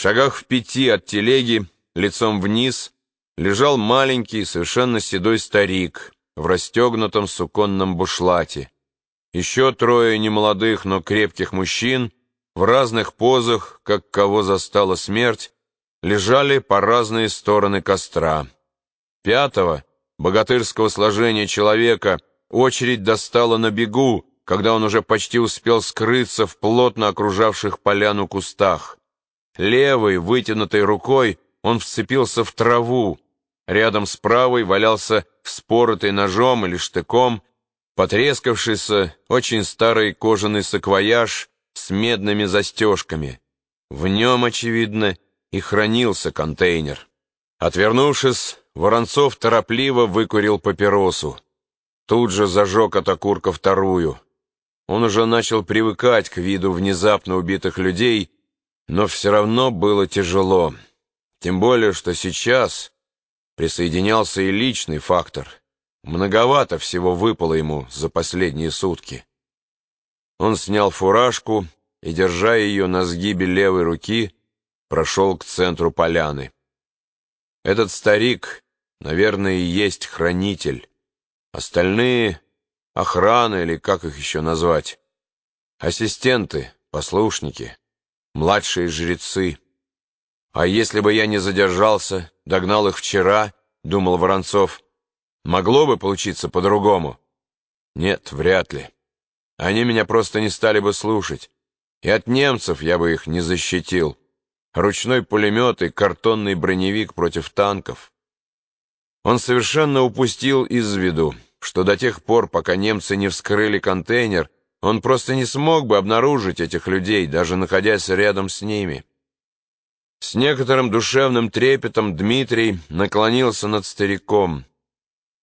Шагах в пяти от телеги, лицом вниз, лежал маленький, совершенно седой старик в расстегнутом суконном бушлате. Еще трое немолодых, но крепких мужчин в разных позах, как кого застала смерть, лежали по разные стороны костра. Пятого, богатырского сложения человека, очередь достала на бегу, когда он уже почти успел скрыться в плотно окружавших поляну кустах. Левой, вытянутой рукой, он вцепился в траву. Рядом с правой валялся вспоротый ножом или штыком, потрескавшийся, очень старый кожаный саквояж с медными застежками. В нем, очевидно, и хранился контейнер. Отвернувшись, Воронцов торопливо выкурил папиросу. Тут же зажег от окурка вторую. Он уже начал привыкать к виду внезапно убитых людей, но все равно было тяжело. Тем более, что сейчас присоединялся и личный фактор. Многовато всего выпало ему за последние сутки. Он снял фуражку и, держа ее на сгибе левой руки, прошел к центру поляны. Этот старик, наверное, и есть хранитель. Остальные охрана или как их еще назвать, ассистенты, послушники, младшие жрецы. А если бы я не задержался, догнал их вчера, думал Воронцов, могло бы получиться по-другому? Нет, вряд ли. Они меня просто не стали бы слушать, и от немцев я бы их не защитил. Ручной пулемет и картонный броневик против танков. Он совершенно упустил из виду, что до тех пор, пока немцы не вскрыли контейнер, он просто не смог бы обнаружить этих людей, даже находясь рядом с ними. С некоторым душевным трепетом Дмитрий наклонился над стариком.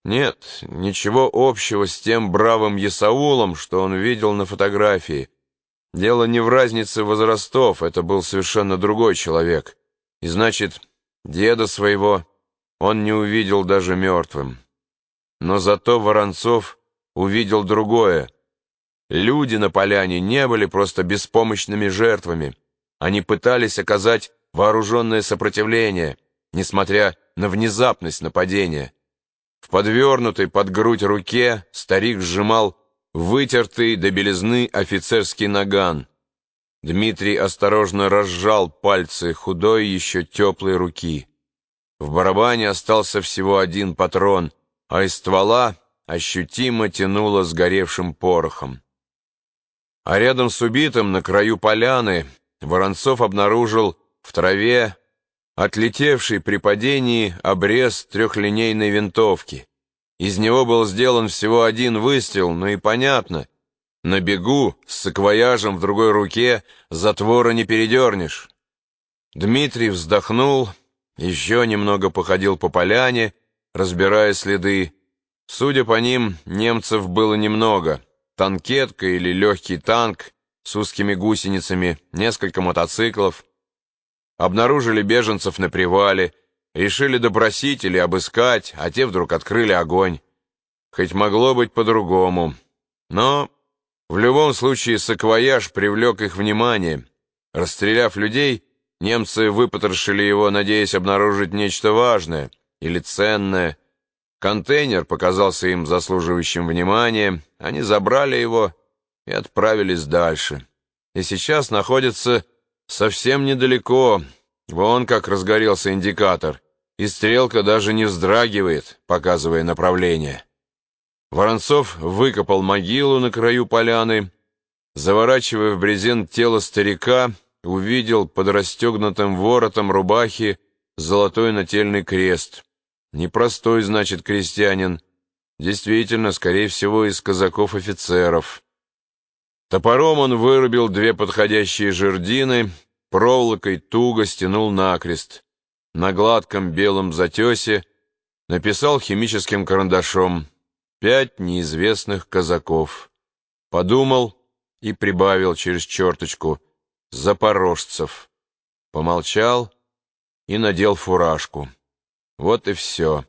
Нет, ничего общего с тем бравым Есаулом, что он видел на фотографии. Дело не в разнице возрастов, это был совершенно другой человек. И значит, деда своего он не увидел даже мертвым. Но зато Воронцов увидел другое. Люди на поляне не были просто беспомощными жертвами. Они пытались оказать вооруженное сопротивление, несмотря на внезапность нападения. В подвернутой под грудь руке старик сжимал вытертый до белизны офицерский наган. Дмитрий осторожно разжал пальцы худой еще теплой руки. В барабане остался всего один патрон — а из ствола ощутимо тянуло сгоревшим порохом. А рядом с убитым на краю поляны Воронцов обнаружил в траве отлетевший при падении обрез трехлинейной винтовки. Из него был сделан всего один выстрел, но и понятно. На бегу, с саквояжем в другой руке, затвора не передернешь. Дмитрий вздохнул, еще немного походил по поляне, разбирая следы. Судя по ним, немцев было немного. Танкетка или легкий танк с узкими гусеницами, несколько мотоциклов. Обнаружили беженцев на привале, решили допросить или обыскать, а те вдруг открыли огонь. Хоть могло быть по-другому. Но в любом случае саквояж привлек их внимание. Расстреляв людей, немцы выпотрошили его, надеясь обнаружить нечто важное — или ценное. Контейнер показался им заслуживающим внимания, они забрали его и отправились дальше. И сейчас находится совсем недалеко, вон как разгорелся индикатор, и стрелка даже не вздрагивает, показывая направление. Воронцов выкопал могилу на краю поляны, заворачивая в брезент тело старика, увидел под расстегнутым воротом рубахи золотой нательный крест. Непростой, значит, крестьянин. Действительно, скорее всего, из казаков-офицеров. Топором он вырубил две подходящие жердины, проволокой туго стянул накрест. На гладком белом затесе написал химическим карандашом «Пять неизвестных казаков». Подумал и прибавил через черточку «Запорожцев». Помолчал и надел фуражку. Вот и все.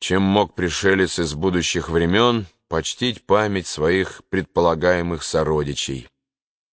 Чем мог пришелец из будущих времен почтить память своих предполагаемых сородичей.